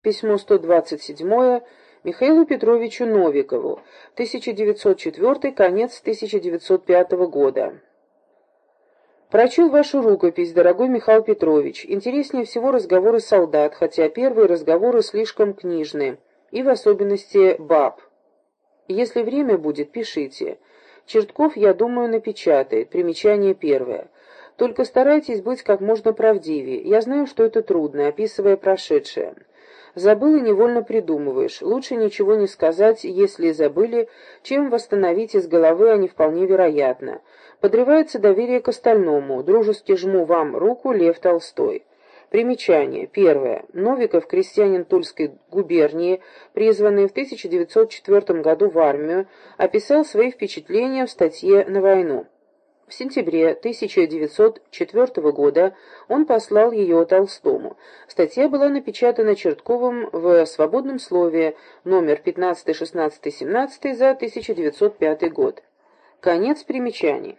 Письмо 127 Михаилу Петровичу Новикову, 1904, конец 1905 года. Прочел вашу рукопись, дорогой Михаил Петрович. Интереснее всего разговоры солдат, хотя первые разговоры слишком книжные, и в особенности баб. Если время будет, пишите. Чертков, я думаю, напечатает. Примечание первое. Только старайтесь быть как можно правдивее. Я знаю, что это трудно, описывая прошедшее. Забыл и невольно придумываешь. Лучше ничего не сказать, если забыли, чем восстановить из головы, а не вполне вероятно. Подрывается доверие к остальному. Дружески жму вам руку, Лев Толстой. Примечание. Первое. Новиков, крестьянин Тульской губернии, призванный в 1904 году в армию, описал свои впечатления в статье «На войну». В сентябре 1904 года он послал ее Толстому. Статья была напечатана Чертковым в «Свободном слове» номер 15, 16, 17 за 1905 год. Конец примечаний.